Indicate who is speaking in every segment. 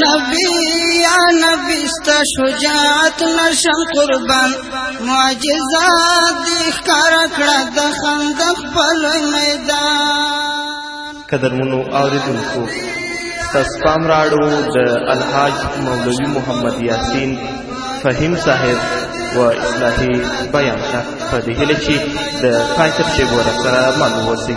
Speaker 1: نبی یا نبی ستا شجاعت نشم قربان معجزات ښکار کړه د خندق په لوی میدان
Speaker 2: قدرمنو اوریدونکو تاسو پام راړو د الحاج مولوی محمد یاسین فهیم صاحب و اصلاحي بیان ته په دې هیله چې د پای تر شیبو سره مل اوسئ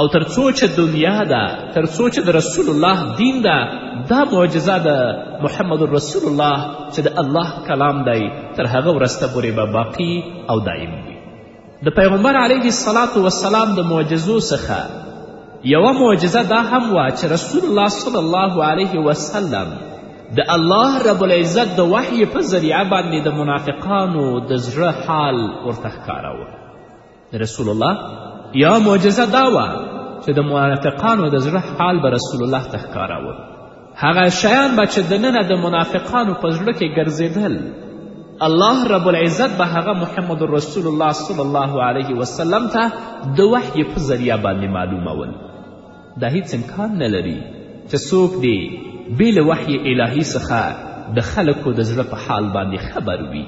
Speaker 3: او تر څو چې دنیا ده تر څو چې د رسول الله دین ده دا معجزه د محمد رسول الله چې د الله کلام دی تر هغه ورسته پورې به باقي او دایم وي د پیغمبر علیه السلام وسلام د معجزو څخه یوه معجزه دا هم وه چې رسول الله صلی الله علیه وسلم د الله رب العزت د وحی په ذریعه باندې د منافقانو د زړه حال ورته ښکاره رسول الله یوه معجزه دا وه چې د منافقانو د زړه حال به رسول الله ته ښکاراوه هغه شیان به چې دننه د منافقانو په زړه کې ګرځېدل الله رب العزت به هغه محمد رسول الله صلی الله علیه وسلم ته د وحی په ذریعه باندې معلومول دا هیڅ امکان نه لري چې څوک دی بې له وحی الهي څخه د خلکو د زړه په حال باندې خبر وي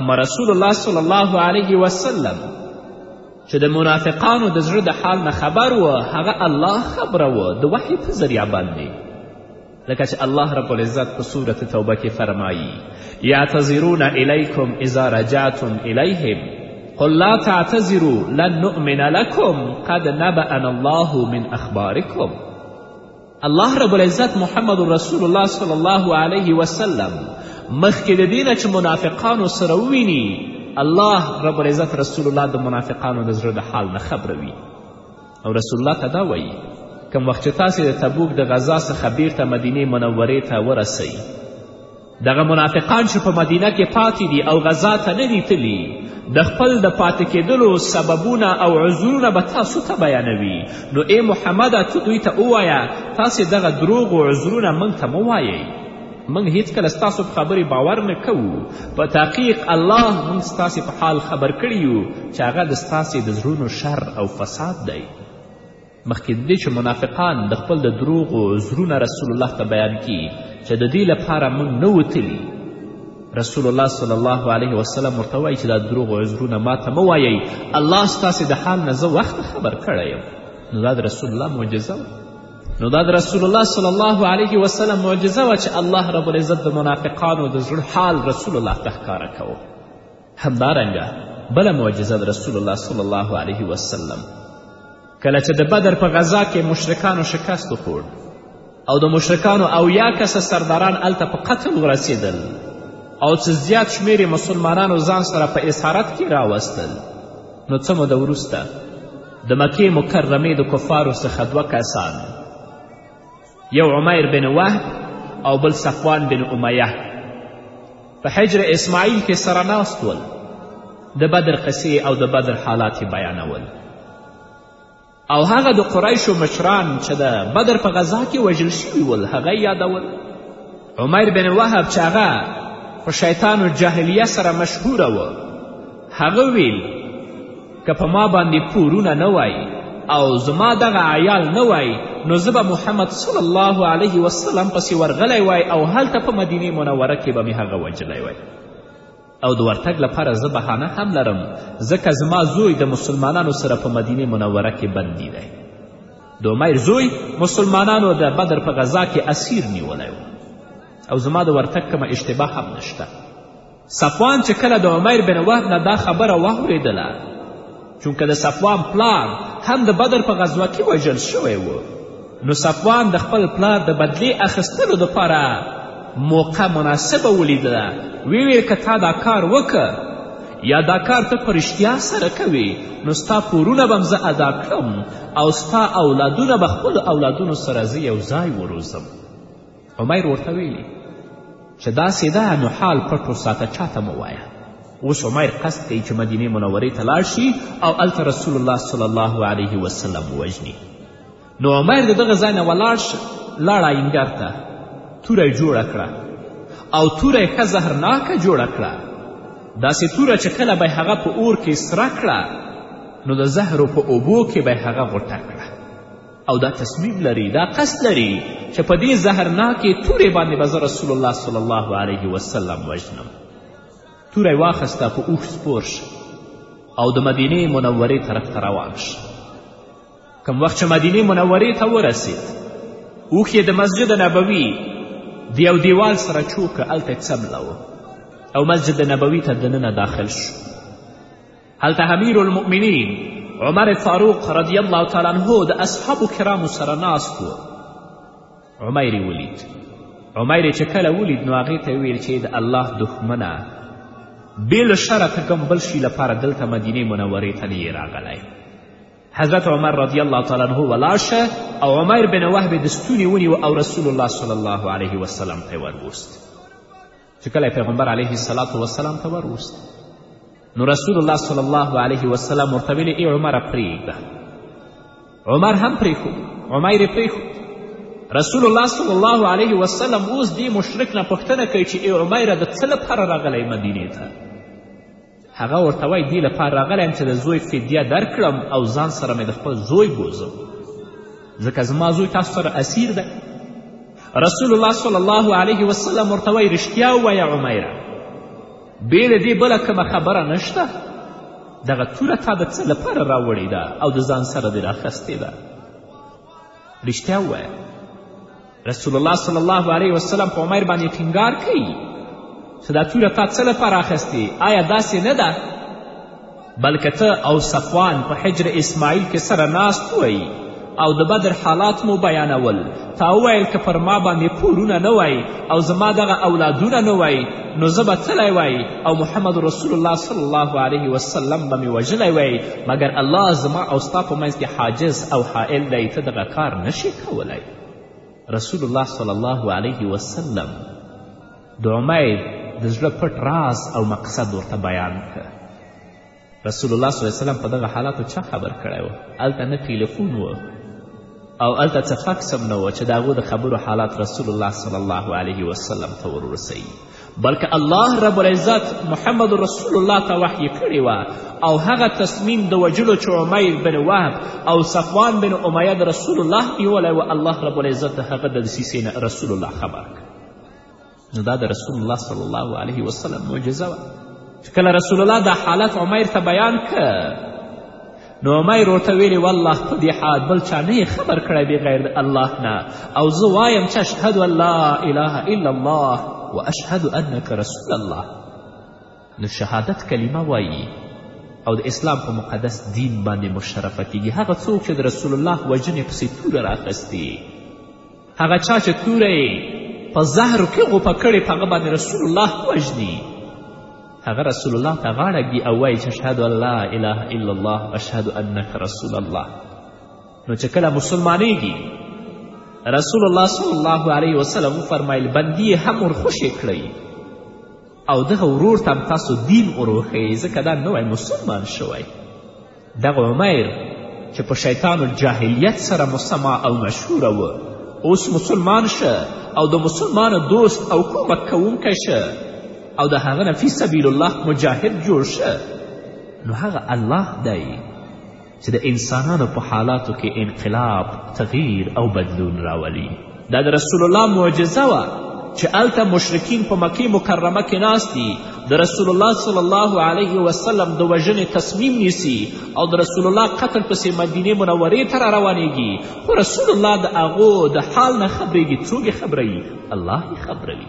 Speaker 3: اما رسول الله صلی الله علیه وسلم چې د منافقانو د زړه د حال نه خبر و هغه الله خبره و د وحی په ذریعه باندې لکه چې الله رب العزت په صورت توبه کې فرمایی یعتذرون الیکم اذا رجعتم الیهم قل لا تعتذروا لن نؤمن لكم قد نبأنا الله من اخباركم الله رب العزت محمد رسول الله صلی الله علیه وسلم مخکې د دې نه چې منافقانو سره وویني الله رب العزت رسول الله د منافقانو د زړه د حال نه خبروي او رسول الله ته دا وایي کوم وخت چې تاسې د تبوک د غذا څخه بیرته مدینې منورې ته ورسئ دغه منافقان چې په مدینه کې پاتې دي او غذا ته نه دي تلي د خپل د پاتې کېدلو سببونه او عذرونه به تاسو ته بیانوي نو ای محمده ته دوی ته ووایه تاسې دغه دروغ و عذرونه موږ ته مه وایئ موږ هیڅکله ستاسو په خبرې باور نه کوو په تحقیق الله موږ ستاسې په حال خبر کړي یو چې هغه د ستاسې د زړونو شر او فساد دی مخکې د دې چې منافقان د خپل د دروغو زرونه رسول الله ته بیان کړي چې د دې لپاره موږ نه وتلي رسول الله صلی الله علیه وسلم ورته وایي چې دا دروغ عذرونه ما ته مه وایئ الله ستاسې د حال نه زه وخت خبر کړی یم نو دا د رسول الله معجزه وه نو دا د رسول الله صلی الله علیه وسلم معجزه وه چې الله رب العزت د منافقانو د زړه حال رسول الله ته ښکاره کوو همدارنګه بله معجزه د رسول الله صلی الله علیه وسلم کله چې د بدر په غذا کې مشرکانو شکست وخوړ او د مشرکانو اویا کسه سرداران هلته په قتل ورسېدل او څه زیات شمېر مسلمانانو ځان سره په اسارت کې راوستل نو څه موده وروسته د مکې مکرمې د کفارو څخه دوه کسان یو عمیر بن وهب او بل صفوان بن امیه په حجر اسماعیل کې سره ناست ول د بدر قصې او د بدر حالات یې بیانول او هغه د قریشو مشران چې د بدر په غذا کې وژل شوي ول هغه یادول عمیر بن وهب چې هغه په شیطان جاهلیه سره مشهوره و هغه ویل که په ما باندې پورونه نه وای او زما دغه عیال نه وای نو زه به محمد صلی الله علیه وسلم پسې ورغلی وای او هلته په مدینه منوره کې به مې هغه وجلی وای او د ورتګ لپاره زه بهانه هم لرم ځکه زما زوی د مسلمانانو سره په مدینه منوره کې بندي دی د عمیر زوی مسلمانانو د بدر په غذا کې اسیر نیولی و او زما د ورتګ کومه اشتباه هم نشته صفوان چې کله د عمیر بن وهب نه دا خبره واورېدله چونکه د صفوان پلار هم د بدر په غزوه کې وژل شوی و نو صفوان د خپل پلار د بدلې اخیستلو دپاره موقع مناسبه ولیدله ویې که تا دا کار وکه یا دا کار ته په رښتیا سره کوې نو ستا پورونه به زه ادا کړم او ستا اولادونه به خپلو اولادونو سره زه یو ځای وروزم عمیر ورته ویلي چې داسې ده نو حال پټ وساته چا ته مه وایه اوس عمیر قصد کوي چې مدینې منورې ته لاړ شي او هلته رسول الله صلی الله علیه وسلم ووژني نو عمیر د دغه ځای نه ولاړ شه لاړه اینګر ته توره یې جوړه کړه او توره یې ښه زهرناکه جوړه کړه داسې توره چې کله به هغه په اور کې سره کړه نو د زهرو په اوبو کې به هغه غوټه کړه او دا تصمیم لري دا قصد لري چې په دې زهرناکې تورې باندې به زه رسول الله صلی الله علیه وسلم وژنم توری واخیسته په اوښ سپور شه او د مدینې منورې طرف ته روان شه کم وخت چې مدینې منورې ته ورسید اوښ یې د مسجد نبوي د یو دیوال سره چوکه هلته څملوه او مسجد نبوي ته دننه داخل شو هلته امیر المؤمنین عمر فاروق رضی الله تعالی عنه د اصحابو کرامو سره ناست و عمیر یې ولید عمیر یې چې کله ولید نو هغې ته ویل چې د الله دښمنه بې له شره ته کوم بل شي لپاره دلته مدینې منورې ته نه یې راغلی حضرت عمر رضی الله تعالی عنه ولاړ شه او عمیر بن وهب د ستوني ونیو او رسول الله صلی الله علیه وسلم ته یې وروست چې کله پیغمبر علیه السلام وسلام ته وروست نو رسول الله صلی الله علیه وسلم ورته ویلې ای عمره پرېږده عمر هم پرېښود عمیر یې پرېښود رسول الله صلی الله علیه وسلم اوس دې مشرک نه پوښتنه کوي چې ای عمیره د څه لپاره راغلی مدینې ته هغه ورته وایي دې لپاره راغلی یم چې د زوی فدیه درکړم او ځان سره مې د خپل زوی بوزم ځکه زما زوی تاسو سره اسیر ده رسول الله صلی الله علیه وسلم ورته وایي رښتیا ووایه عمیره بې له دې بله کومه خبره نشته دغه توره تا د څه لپاره راوړې ده او د ځان سره دې راخستې ده رښتیا ووایه رسول الله صلی الله علیه وسلم په عمر باندې ټینګار کوي چې دا توره تا څه لپاره اخیستې آیا داسې نه ده بلکې ته او صفوان په حجر اسماعیل کې سره ناست وئ او د بدر حالات مو بیانول تا وویل که پر ما باندې کورونه نه وای او زما دغه اولادونه نه وای نو زه به تللی وای او محمد رسول الله صلی الله علیه وسلم به مې وژلی وای مګر الله زما او ستا په منځ کې حاجز او حائل دی ته دغه کار نشي کولی رسول الله صلی الله علیه وسلم د عمیر د زړه پټ راز او مقصد ورته بیان کړ رسول الله صلی الله وسلم په دغه حالاتو چا خبر کړی و هلته نه ټیلیفون و او هلته څه فکس هم نه و چې د هغو د خبرو حالات رسول الله صلی الله علیه وسلم ته ورورسوي بلکه الله رب العزت محمد رسول الله ته وحی کړې وه او هغه تصمیم د وجلو چې عمیر بن وهب او صفوان بن امیه د رسول الله نیولی و الله رب العزت د هغه د دسیسې نه رسول الله خبر کړ نو دا د رسول الله صلی الله علیه وسلم معجزه وه چې کله رسول الله دا حالت عمیر ته بیان که نو عمیر ورته ویلي والله په دې حال بل چا نه یې خبر کړی بغیر د الله نه او زه وایم چې اشهد ان لا اله الا الله و اشهد انک رسول الله نو شهادت کلمه وایي او د اسلام په مقدس دین باندې مشرفه کیږي هغه څوک چې د رسول الله وژنې پسې توره راخستي هغه چا چې توره یې په زهرو کې غوپه کړې په هغه باندې رسول الله وژني هغه رسول الله ته غاړه ږدي او وایي چې اشهد ان لا اله الا الله اشهد انک رسول الله نو چې کله مسلمانېږي رسول الله صلی الله علیه وسلم وفرمایل بندي هم ورخوشې کړئ او دغه ورور ته هم تاسو دین وروښئ ځکه دا نوی مسلمان شوی دغه عمیر چې په شیطان الجاهلیت سره مسما او مشهوره و اوس مسلمان شه او د مسلمانو دوست او کمک کوونکی شه او د هغه نه فی سبیل الله مجاهد جوړ شه نو هغه الله دی چې د انسانانو په حالاتو کې انقلاب تغییر او بدلون راولي دا د رسول الله معجزه وه چې هلته مشرکین په مکې مکرمه کې ناست دي د رسول الله صلی الله علیه وسلم د وژنې تصمیم نیسي او د رسول الله قتل پسې مدینې منورې ته را روانیږي خو رسول الله د هغو د حال نه خبریږي څوک یې خبروي الله یې خبروي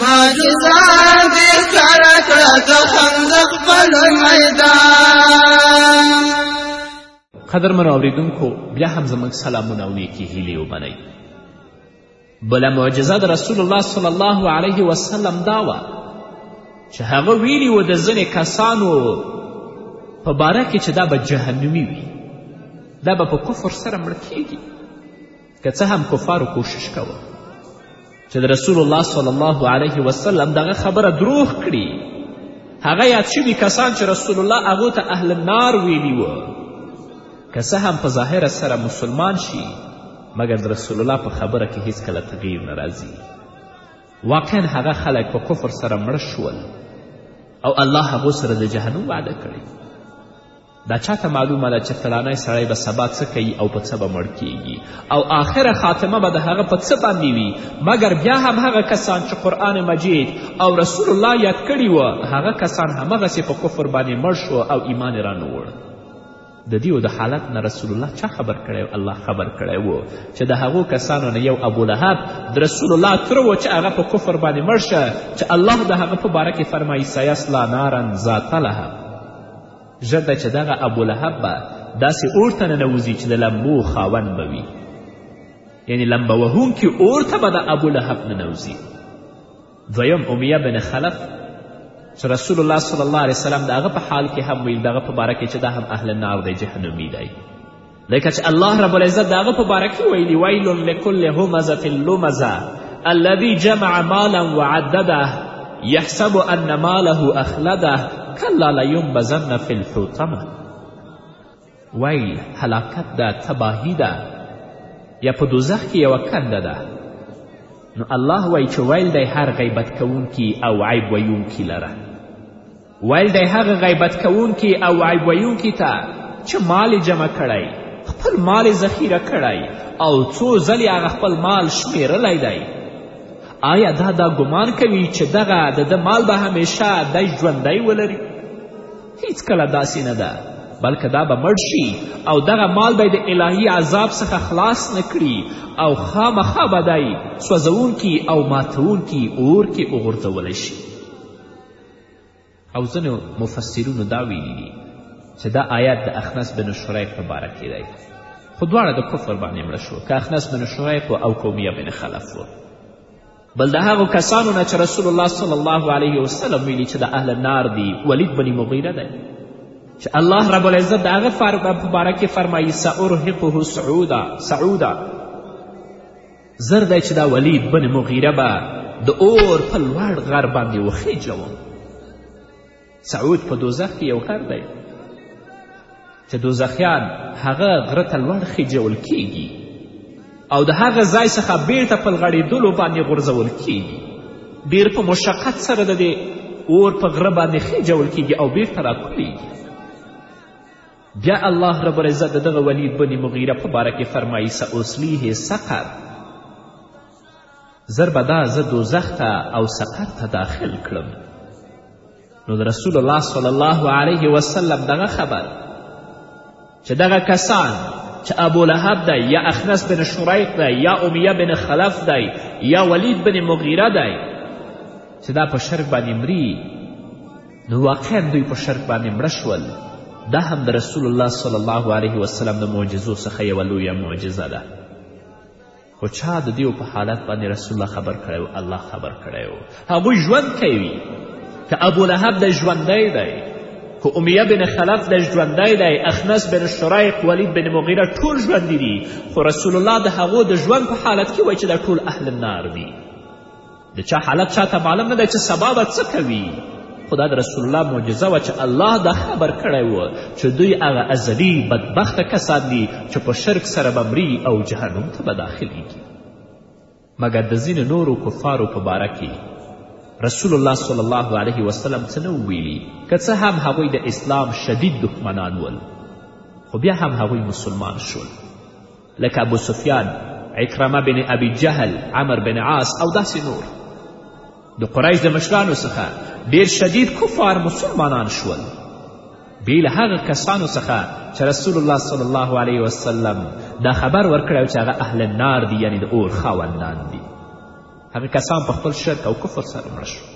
Speaker 3: معجزه دې
Speaker 1: ښکاره کړه د خندق بل میدان
Speaker 3: قدرمن اورېدونکو بیا هم زموږ سلامونه او نیکې هیلې ومنئ بله معجزه د رسول الله صلی الله علیه وسلم دا وه چې هغه ویلي و د ځینې کسانو په باره کې چې دا به جهنمي وي دا به په کفر سره مړ کیږي که څه هم کفارو کوشش کوه چې د رسول الله صلی الله علیه وسلم دغه خبره دروغ کړي هغه یاد شوي کسان چې رسول الله هغو ته اهل نار ویلي و که څه هم په ظاهره سره مسلمان شي مګر د رسول الله په خبره کې هیڅکله تغییر نه راځي واقعا هغه خلک په کفر سره مړه شول او الله هغو سره د جهنم وعده کړې دا چاته معلومه ده چې فلانی سړی به سبا څه کوي او په څه به مړ کیږي او آخره خاتمه به د هغه په څه باندې وي مګر بیا هم هغه کسان چې قرآن مجید او رسول الله یاد کړي وه هغه کسان همغسې په کفر باندې مړ شو او ایمان یې رانوړ د دیو د حالت نه رسول الله چا خبر کړی الله خبر کړی و چې د هغو کسانو نه یو ابولهب د رسول الله تره و چې هغه په کفر باندې مړ شه چې الله د هغه په باره کې فرمایي سیصلا نارا ذات لهب ژر ده چې دغه ابولهب به داسې اور ته ننوځي چې د لمبو خاوند به وي یعنی لمبه وهونکي اور ته به د ابولهب ننوځي دویم امیه بن خلف چې رسول الله صلی الله علیه وسلم د هغه په حال کې هم ویل دغه په باره کې چې دا هم اهل نار دی جهنمي دی ځکه چې الله رب العزت د هغه په باره کې ویلي ویل لکل همزة لمزة الذي جمع مالا وعدده يحسب ان ماله اخلده کلا لینبذن فی الحوتمه ویل هلاکت ده تباهي ده یا په دوزخ کې یوه کنده ده نو الله وایي چې ویل دی هر غیبت کوونکي او عیب ویونکي لره ویل دی هغه غیبت کوونکي او عیب ویونکي ته چې مال جمع کړی خپل مال ذخیره کړی او څو ځلې هغه خپل مال شمیرلی دی آیا دا دا ګمان کوي چې دغه د ده مال به همیشه دی ژوندی ولري هیڅکله داسې نه ده بلکه دا به مړ شي او دغه مال به د الهي عذاب څخه خلاص نه کړي او خامخا به دی سوځوونکي او ماتوونکي اور کې وغورځولی شي او ځینو مفسرینو دا ویلي دي چې دا آیات د اخنس بن شریق په باره کې دی خو دواړه د کفر باندې مړه شو که اخنس بن شریق و او قومیه بن خلف و بل د هغو کسانو نه چې رسول الله صلی الله علیه وسلم ویلي چې د اهل نار دی ولید بن مغیره دی چې الله رب العزت د هغه په باره کې فرمایي سأرهقه سعودا سعودا زر دی چې دا ولید بن مغیره به د اور په لوړ غر باندې وخیجوم سعود په دوزخ کې یو غر دی چې دوزخیان هغه غره ته لوړ خیجول کیږي او د هغه ځای څخه بیرته په لغړېدلو باندې غورځول کیږي ډیر په مشقت سره د دې اور په غره باندې خیجول کیږي او بیرته راکولیږي بیا الله رب العزت د دغه ولید بن مغیره په باره کې فرمایي ساصلیه سقر زر به دا زه دوزخ ته او سقر ته داخل کړم نو د رسول الله صلی الله علیه وسلم دغه خبر چې دغه کسان چې ابو لهب دی یا اخنس بن شریق دی یا امیه بن خلف دی یا ولید بن مغیره دی چې دا په شرک باندې مري نو واقعا دوی په شرک باندې مړه شول دا هم د رسول الله صلی الله علیه وسلم د معجزو څخه یوه لویه معجزه ده خو چا د دیو په حالت باندې رسول الله خبر کړی و الله خبر کړی و هغوی ژوند کوي که ابولهب د ژوندی دی که امیه بن خلف د ژوندی دی اخنس بن شرایق ولید بن مغیره ټول ژوندي دي خو رسول الله د هغو د ژوند په حالت کې وایي چې دا ټول اهل النار دي د چا حالت چاته معلوم نه دی چې سبا به څه کوي خو دا د رسول الله معجزه وه چې الله دا خبر کړی و چې دوی هغه ازلي بدبخته کسان دي چې په شرک سره به مري او جهنم ته به داخلیږي مګر د ځینې نورو کفارو په باره کې رسول الله صلی الله علیه وسلم څه نه وویلي که څه هم هغوی د اسلام شدید دښمنان ول خو بیا هم هغوی مسلمان شول لکه ابو سفیان عکرمه بن ابي جهل عمر بن عاص او داسې نور د قریش د مشرانو څخه ډیر شدید کفار مسلمانان شول بې له هغه کسانو څخه چې رسول الله صلی الله علیه وسلم دا خبر ورکړی چې هغه اهل نار دي یعنی د اور خاوندان دي هغه کسان په خپل شرک او کفر سره مړه شول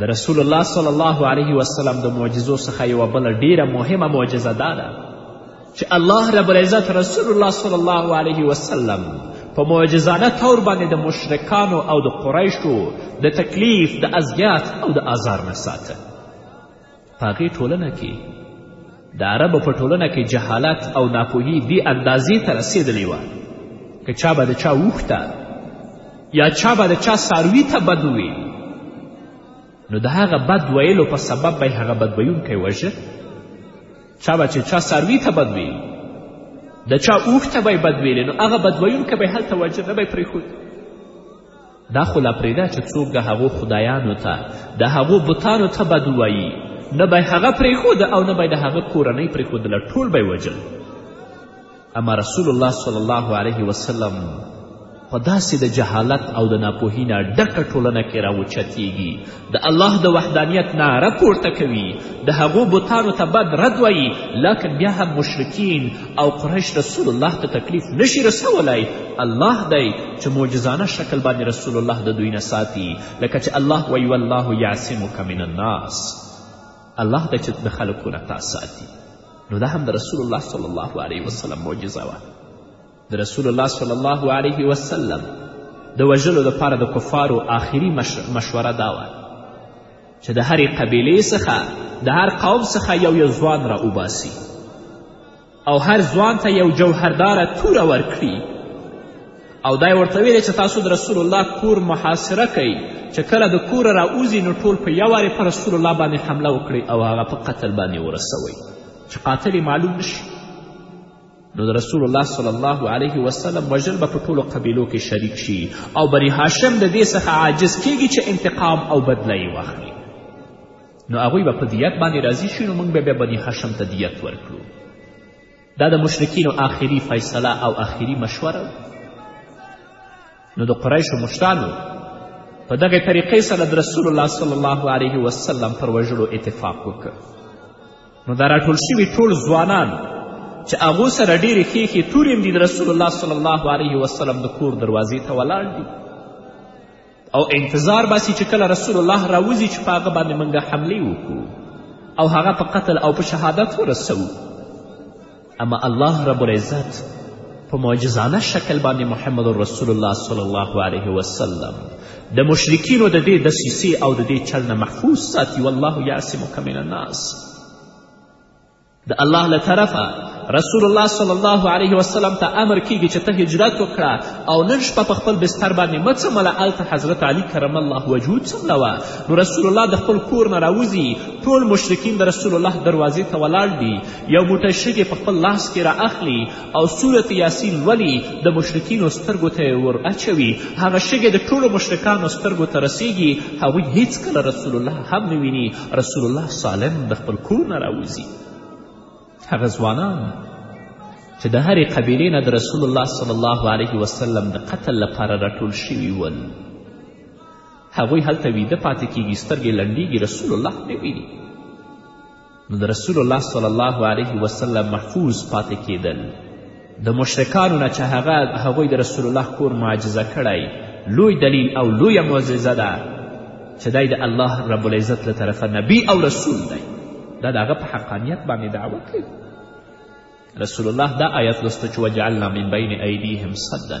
Speaker 3: د رسول الله صلی الله علیه وسلم د معجزو څخه یوه بله ډیره مهمه معجزه دا ده چې الله رب العزت رسول الله صلی الله علیه وسلم په معجزانه طور باندې د مشرکانو او د قریشو د تکلیف د اذیت او د آزار نه ساته په هغې ټولنه کې د عربو په ټولنه کې جهالت او ناپوهي دې اندازې ته رسېدلې وه که چا به د چا اوښته یا چا به د چا څاروي ته بد وویل نو د هغه بد ویلو په سبب به یې هغه بد ویونکی وژه چا به چې چا څاروي ته بد ویل د چا اوښته به یې بد ویلې نو هغه بد ویونکی به یې هلته وژه نه به یې پرېښود دا خو لا پرېږده چې څوک د هغو خدایانو ته د هغو بتانو ته بد ووایي نه به یې هغه پرېښود او نه به د هغه کورنۍ پرېښودله ټول به یې وژل اما رسول الله صلی الله علیه وسلم په داسې د جهالت او د ناپوهي نه ډکه ټولنه کې راوچتیږي د الله د وحدانیت ناره پورته کوي د هغو بتانو ته بد رد وایي لاکن بیا هم مشرکین او قریش رسول الله ته تکلیف نشي رسولی الله دی چې معجزانه شکل باندې رسول الله د دوی نه ساتي لکه چې الله وایي والله یعصمک من الناس الله دی چې د خلکو نه تا ساتي نو دا هم د رسول الله صلی الله علیه وسلم معجزه وه د رسول الله صلی الله علیه وسلم د وژلو دپاره د کفارو آخري مش... مشوره دا وه چې د هرې قبیلې څخه د هر قوم څخه یو یو ځوان را وباسي او هر ځوان ته یو جوهرداره توره ورکړي او دا یې ورته ویلې چې تاسو د رسول الله کور محاصره کوئ چې کله د کوره راوځي نو ټول په یو وارې په رسول الله باندې حمله وکړي او هغه په قتل باندې ورسوئ چې قاتل معلوم نشي نو د رسول الله صلی الله علیه وسلم وژل به په ټولو قبیلو کې شریک شي او بني هاشم د دې څخه عاجز کیږي چې انتقام او بدله یې واخلي نو هغوی به په دیت باندې راضي شي نو موږ به بیا بني هاشم ته دیت ورکړو دا د مشرکینو آخري فیصله او آخري مشوره نو د قریشو مشرانو په دغه طریقې سره د رسول الله صلی الله علیه وسلم پر وژلو اتفاق وکړ نو دا راټول شوي ټول ځوانان چې هغو سره ډېرې ښې ښې تورې هم دي د رسول الله صلی الله علیه وسلم د کور دروازې ته ولاړ دي او انتظار باسي چې کله رسول الله راوځي چې په هغه باندې موږ حملې وکړو او هغه په قتل او په شهادت ورسوو اما الله رب العزت په معجزانه شکل باندې محمد رسول الله صلی الله علیه وسلم د مشرکینو د دې دسیسې او د دې چل نه محفوظ ساتي والله یعصمک من الناس د الله له طرفه رسول الله صلی الله علیه وسلم ته امر کیږي چې ته هجرت وکړه او نن شپه په خپل بستر باندې مه څمله هلته حضرت علی کرم الله وجهو څمله وه نو رسول الله د خپل کور نه راوځي ټول مشرکین د رسول الله دروازې ته ولاړ دي یو موټی شګې په خپل لاس کې را اخلي او سورت یاسین لولي د مشرکینو سترګو ته یې ور اچوي هغه شګې د ټولو مشرکانو سترګو ته رسیږي هغوی هیڅکله رسول الله هم نه ویني رسول الله سالم د خپل کور نه راوځي هغه ځوانان چې د هرې قبیلې نه د رسول الله صلی الله علیه وسلم د قتل لپاره راټول شوي ول هغوی هلته ویده پاتې کیږي سترګې لنډیږي رسول الله نه ویني نو د رسول الله صلی الله علیه وسلم محفوظ پاتې کیدل د مشرکانو نه چې هغه هغوی د رسول الله کور معجزه کړی لوی دلیل او لویه معجزه ده چې دی د الله رب العزت له طرفه نبی او رسول دی دا د هغه په حقانیت باندې دعوه کوي رسول الله دا آیت لوسته چې وجعلنا من بین ایدیهم صدا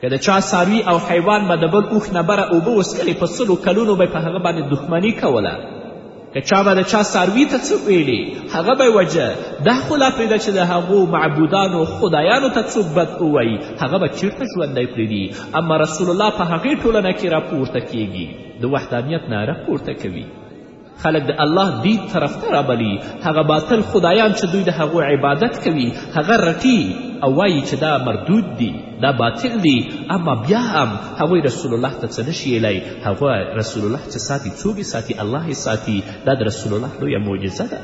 Speaker 1: که د چا څاروي او حیوان به د بل اوښ نه بره اوبه وڅکلې په سلو کلونو به په هغه باندې دښمني کوله که چا به د چا څاروي ته څه ویلي هغه به وجه دا خو لا پرېږده چې د هغو معبودانو خدایانو ته څوک بد ووایي هغه به چیرته ژوندی پرېږدي اما رسول الله په هغې ټولنه کې راپورته کیږي د وحدانیت ناره پورته کوي خلک د الله دید طرف ته رابلي هغه باطل خدایان چې دوی د هغو عبادت کوي هغه رټي او وایي چې دا مردود دي دا باطل دي اما بیا هم هغوی رسول الله ته څه نشي یلی هغه رسول الله چې ساتي څوک ساتي الله یې ساتي دا د رسول الله لویه معجزه ده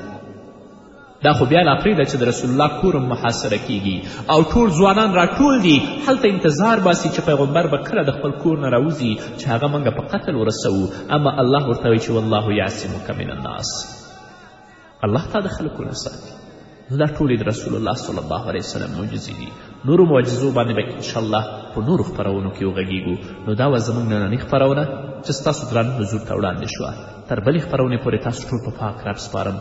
Speaker 1: دا خو بیا لا پرېږده چې د رسول الله کور هم محاصره کیږي او ټول ځوانان راټول دي هلته انتظار باسي چې پیغمبر به کله د خپل کور نه راوځي چې هغه موږ په قتل ورسوو اما الله ورته وایي چې والله یعصمک من الناس الله تا د خلکو نه ساتي نو دا ټولې د رسول الله صلی الله علیه وسلم معجزې دي نورو معجزو باندې به انشاءالله په نورو خپرونو کې وغږیږو نو دا وه زموږ نننۍ خپرونه چې ستاسو درانه حضور ته وړاندې شوه تر بلې خپرونې پورې تاسو ټول په پاک رب سپارم